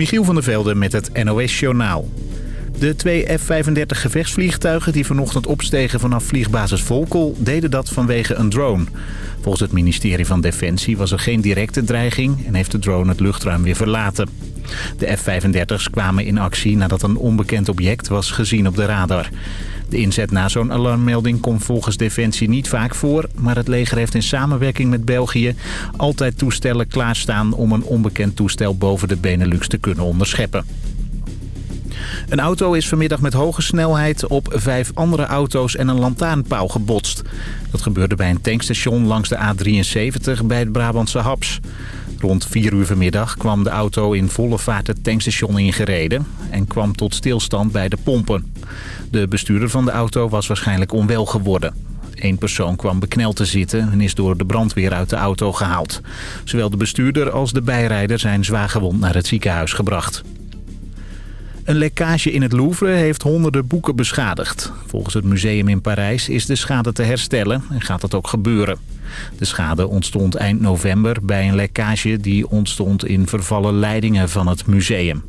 Michiel van der Velde met het NOS-journaal. De twee F-35 gevechtsvliegtuigen die vanochtend opstegen vanaf vliegbasis Volkel... deden dat vanwege een drone. Volgens het ministerie van Defensie was er geen directe dreiging... en heeft de drone het luchtruim weer verlaten. De F-35's kwamen in actie nadat een onbekend object was gezien op de radar. De inzet na zo'n alarmmelding komt volgens Defensie niet vaak voor... maar het leger heeft in samenwerking met België altijd toestellen klaarstaan... om een onbekend toestel boven de Benelux te kunnen onderscheppen. Een auto is vanmiddag met hoge snelheid op vijf andere auto's en een lantaarnpaal gebotst. Dat gebeurde bij een tankstation langs de A73 bij het Brabantse Haps. Rond 4 uur vanmiddag kwam de auto in volle vaart het tankstation ingereden... en kwam tot stilstand bij de pompen. De bestuurder van de auto was waarschijnlijk onwel geworden. Eén persoon kwam bekneld te zitten en is door de brandweer uit de auto gehaald. Zowel de bestuurder als de bijrijder zijn zwaargewond naar het ziekenhuis gebracht. Een lekkage in het Louvre heeft honderden boeken beschadigd. Volgens het museum in Parijs is de schade te herstellen en gaat dat ook gebeuren. De schade ontstond eind november bij een lekkage die ontstond in vervallen leidingen van het museum.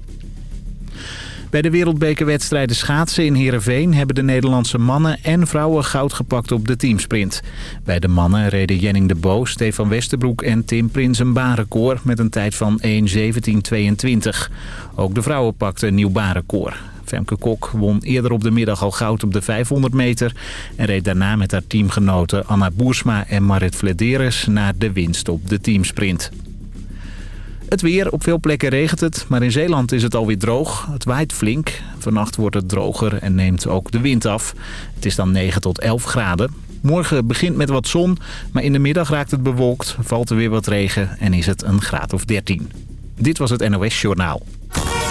Bij de wereldbekerwedstrijden schaatsen in Heerenveen hebben de Nederlandse mannen en vrouwen goud gepakt op de teamsprint. Bij de mannen reden Jenning de Bo, Stefan Westerbroek en Tim Prins een baanrecord met een tijd van 1.17.22. Ook de vrouwen pakten een nieuw baanrecord. Femke Kok won eerder op de middag al goud op de 500 meter... en reed daarna met haar teamgenoten Anna Boersma en Marit Flederis naar de winst op de teamsprint. Het weer, op veel plekken regent het, maar in Zeeland is het alweer droog. Het waait flink. Vannacht wordt het droger en neemt ook de wind af. Het is dan 9 tot 11 graden. Morgen begint met wat zon, maar in de middag raakt het bewolkt, valt er weer wat regen en is het een graad of 13. Dit was het NOS Journaal.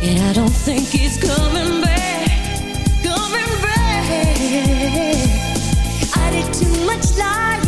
And I don't think he's coming back, coming back. I did too much lying.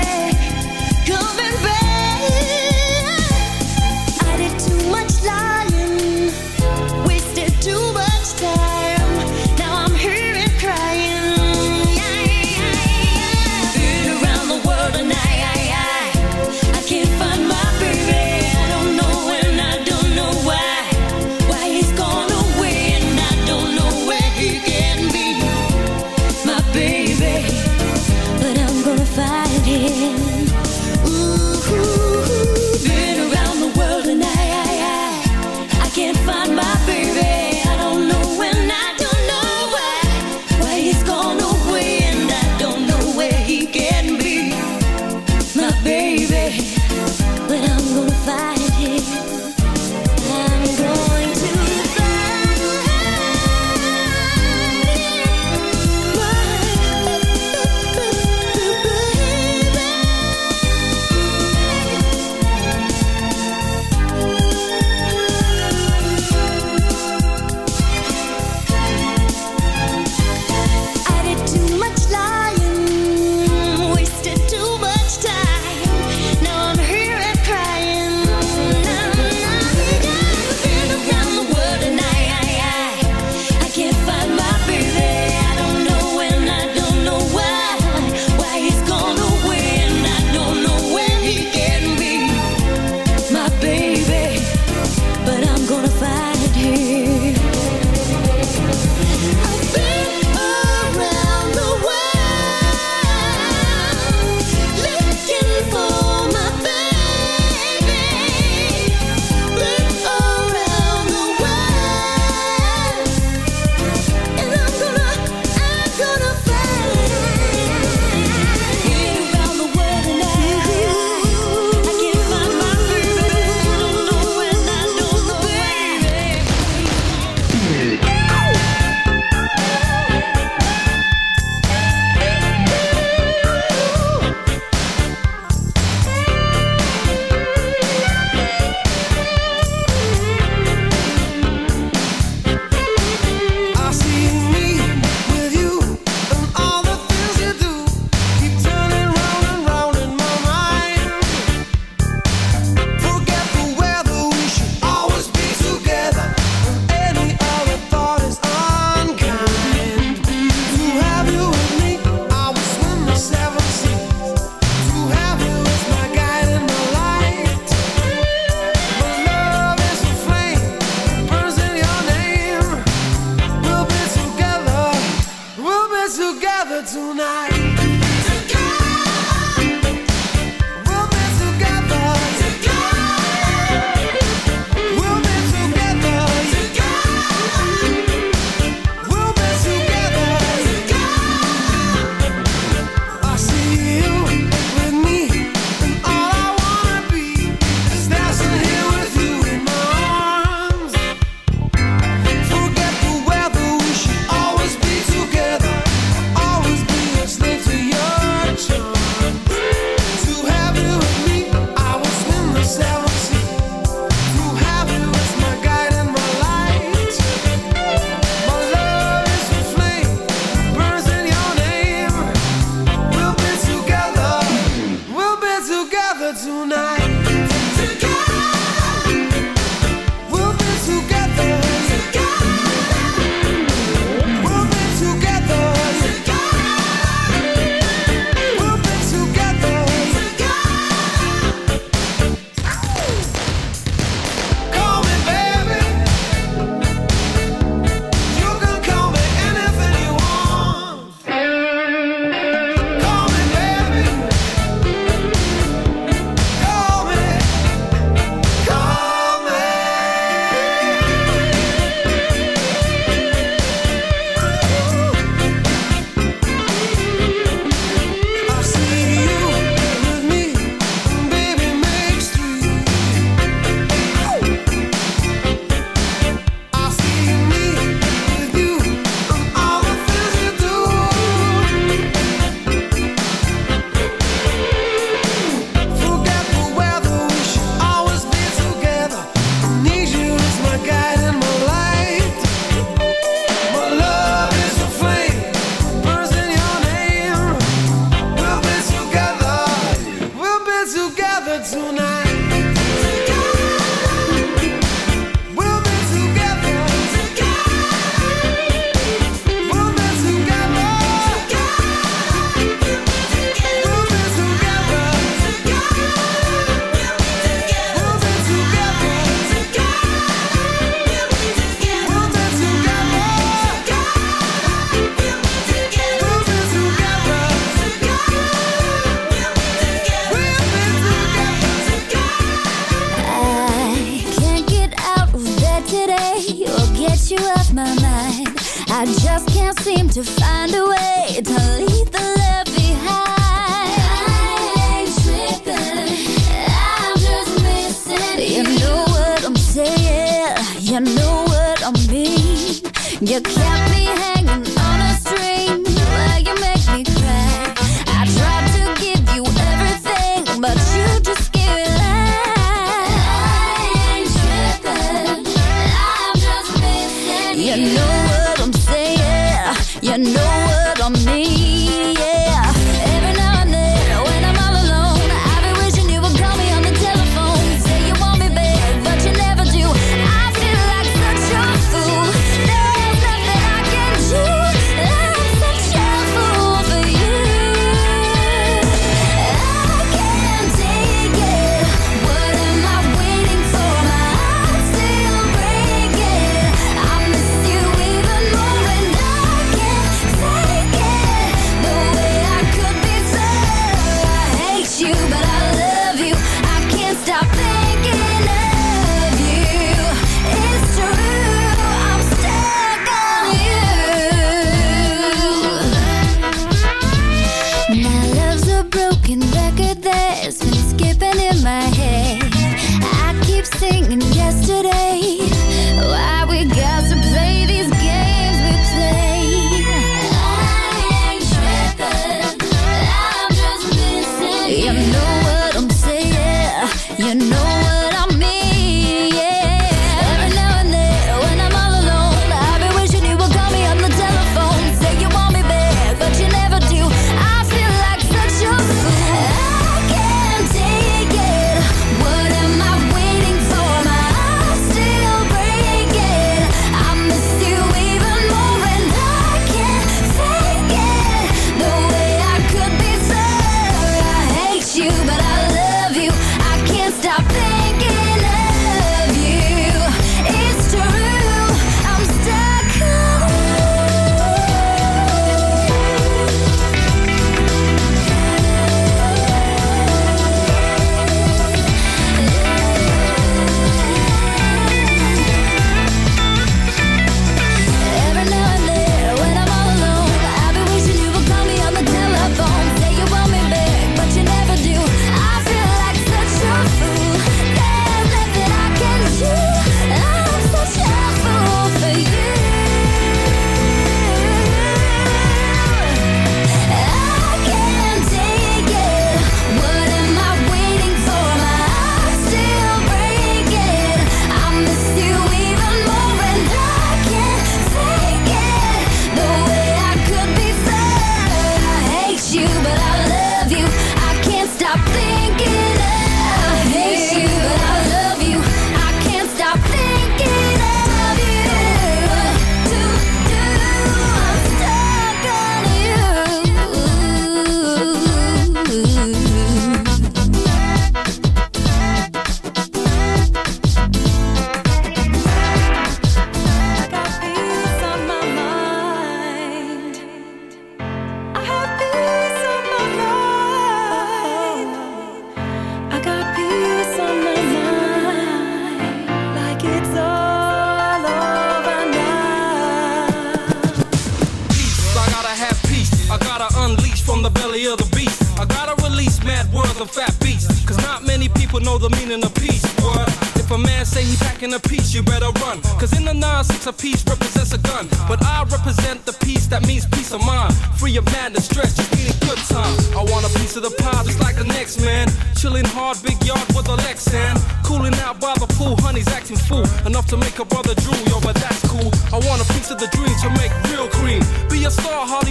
peace of mind, free of madness, stress, just need a good time. I want a piece of the pie just like the next man. Chilling hard, big yard with a Lexan. Cooling out by the pool, honey's acting fool. Enough to make a brother drool, yo, but that's cool. I want a piece of the dream to make real cream. Be a star, Harley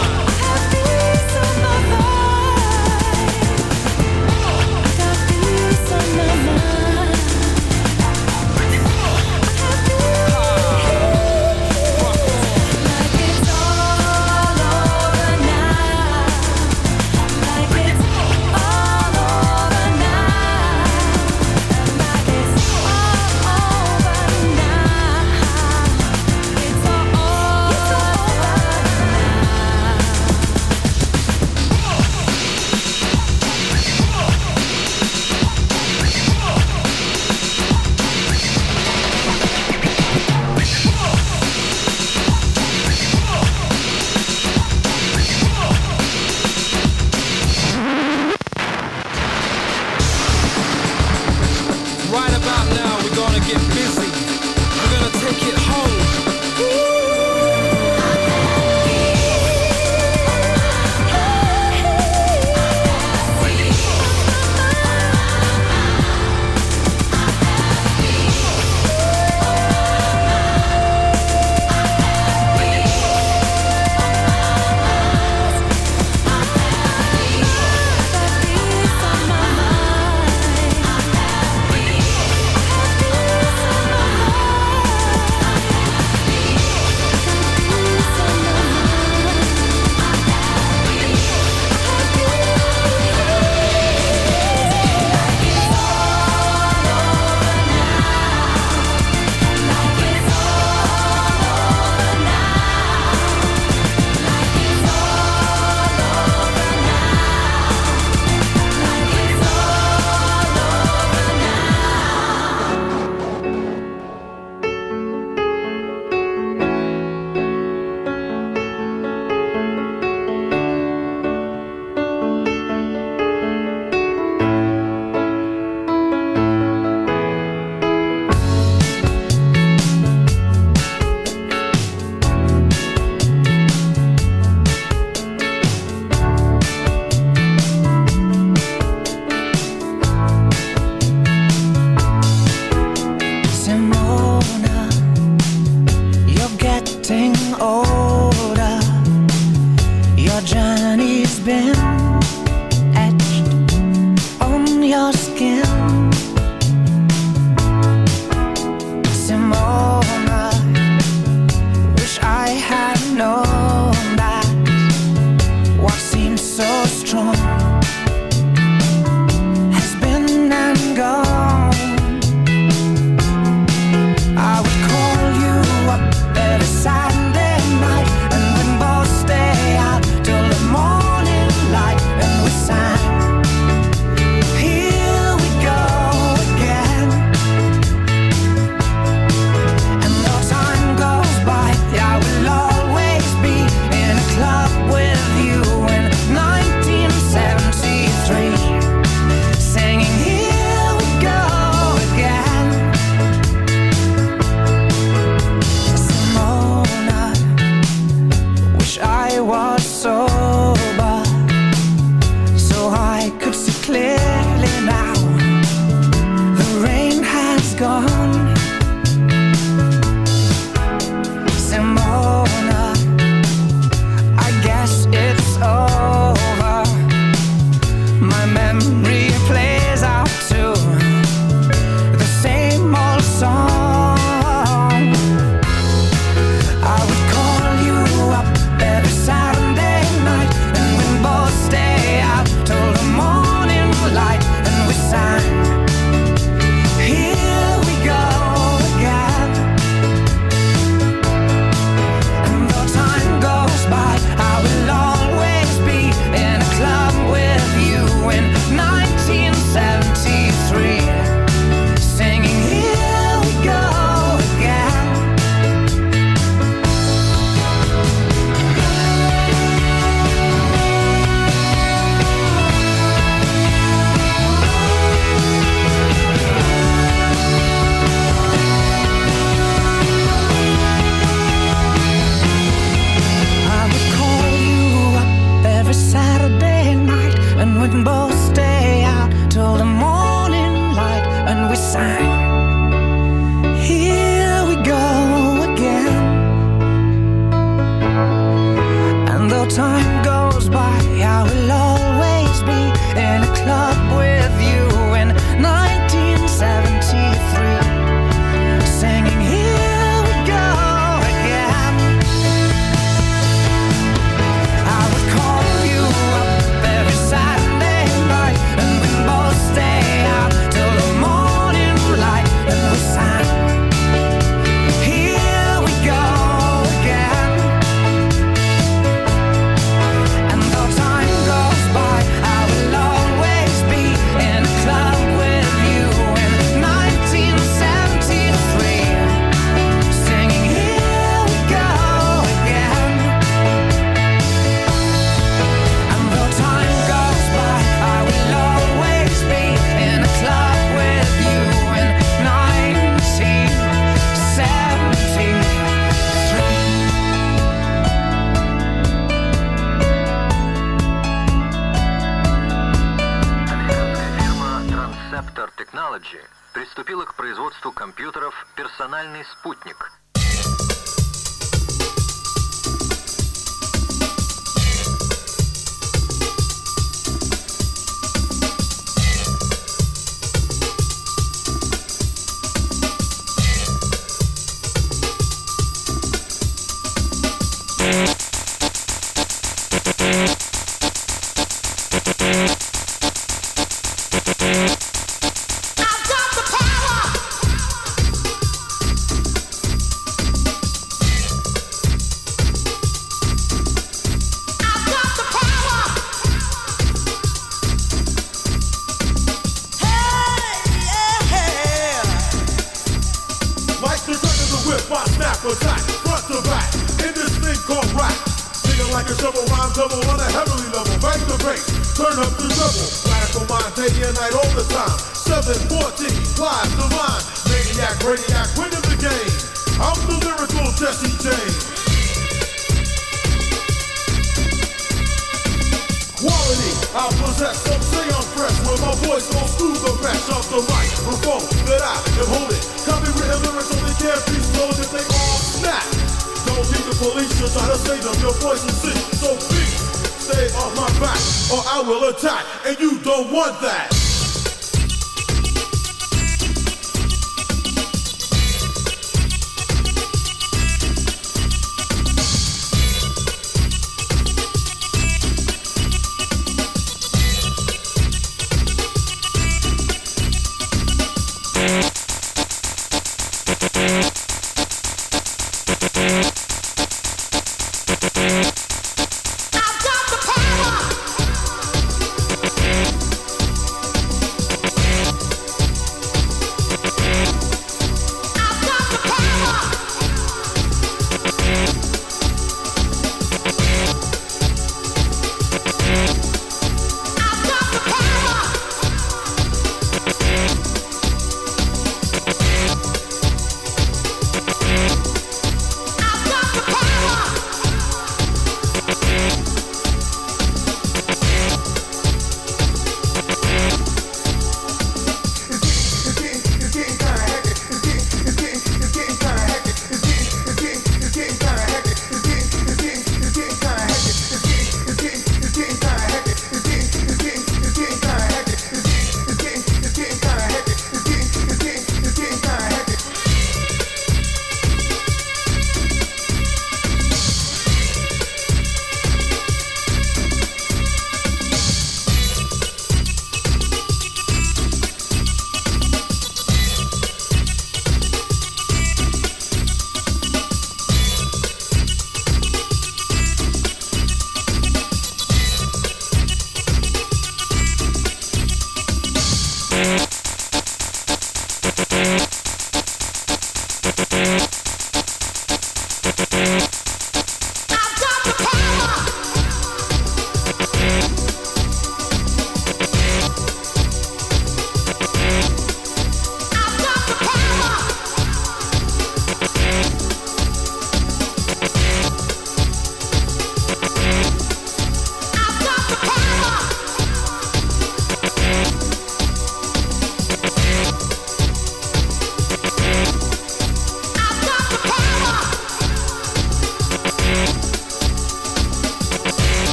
Gonna get busy. We're gonna take it home. 说。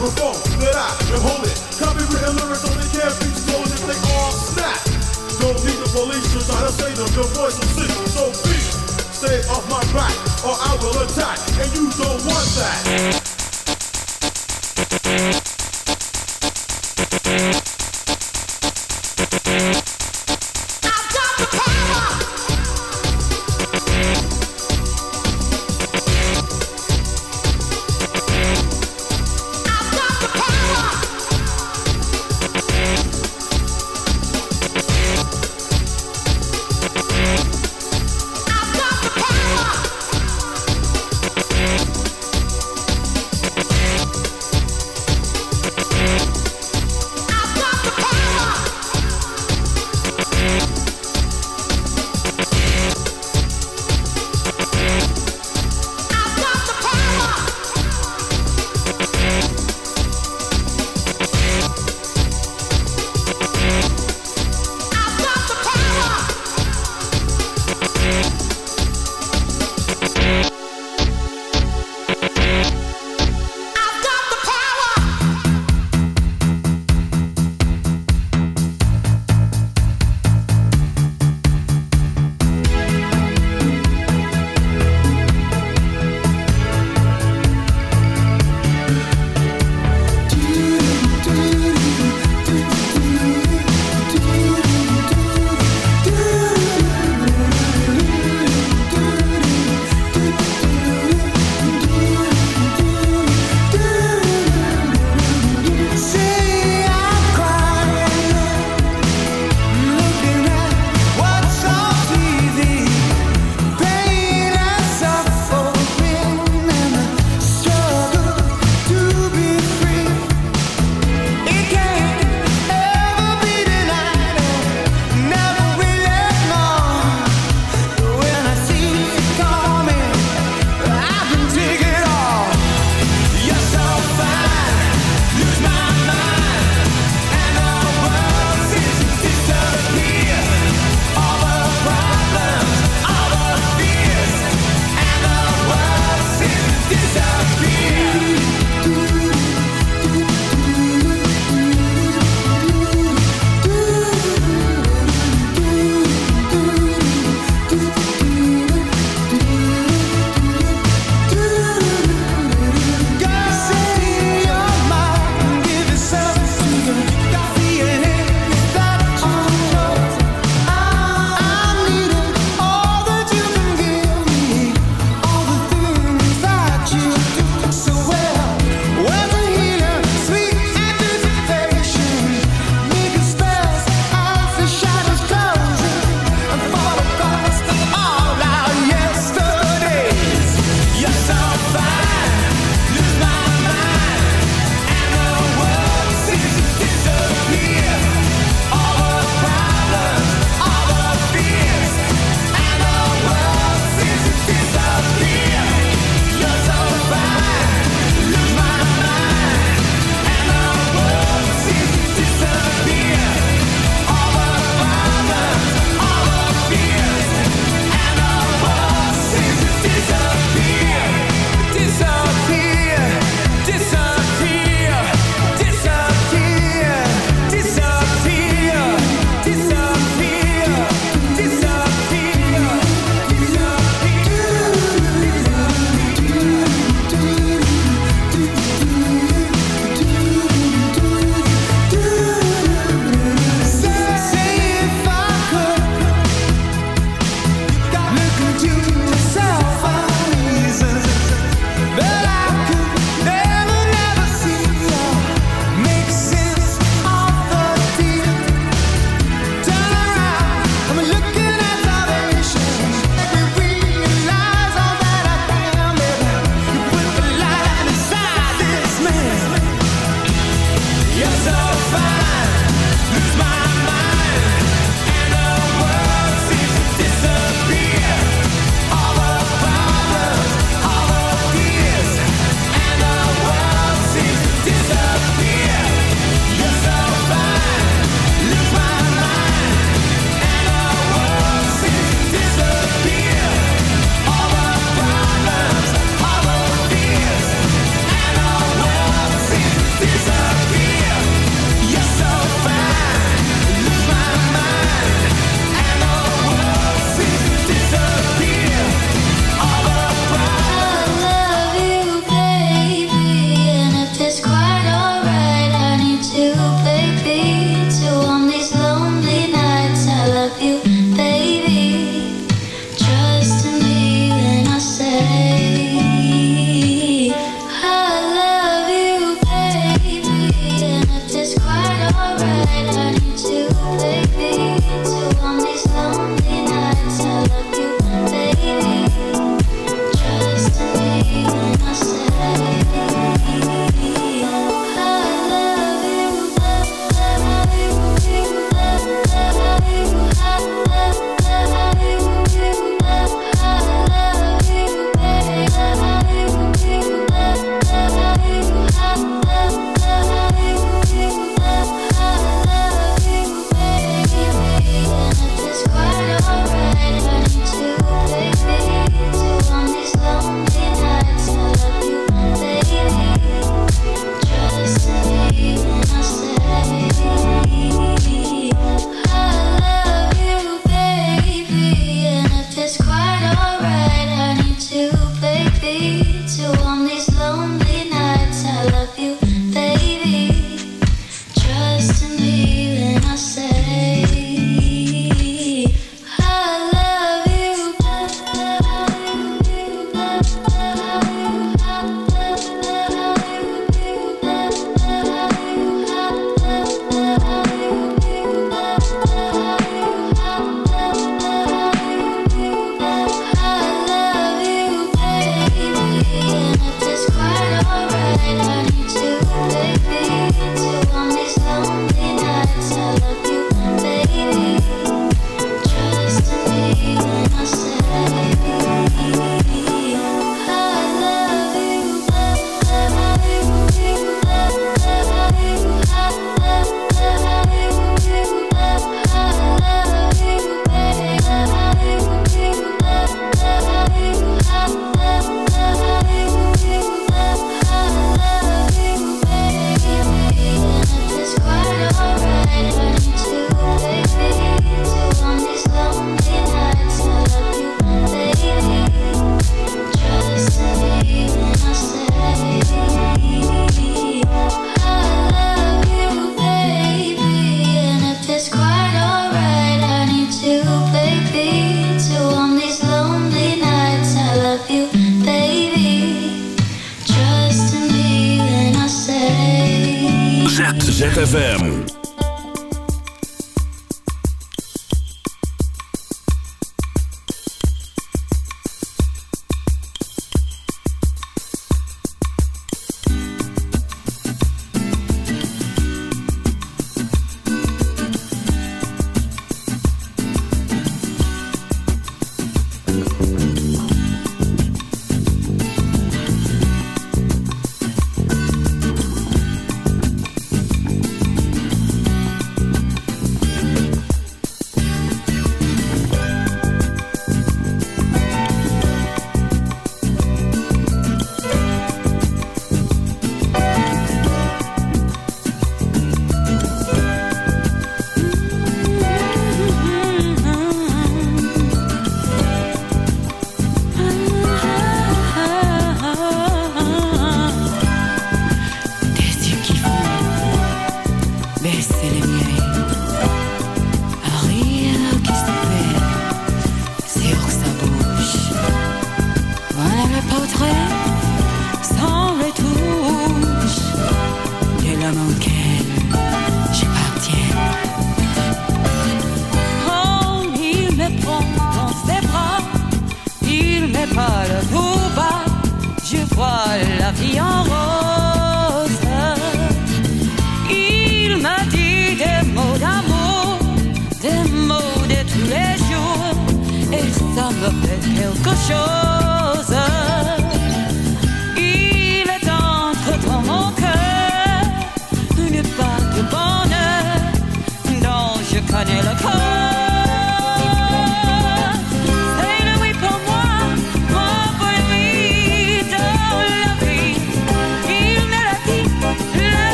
Microphone that I am holding. Copywritten lyrics only can't be stolen if they all snap. Don't need the police to try to say them, your voice will sing. So please, stay off my back or I will attack. And you don't want that.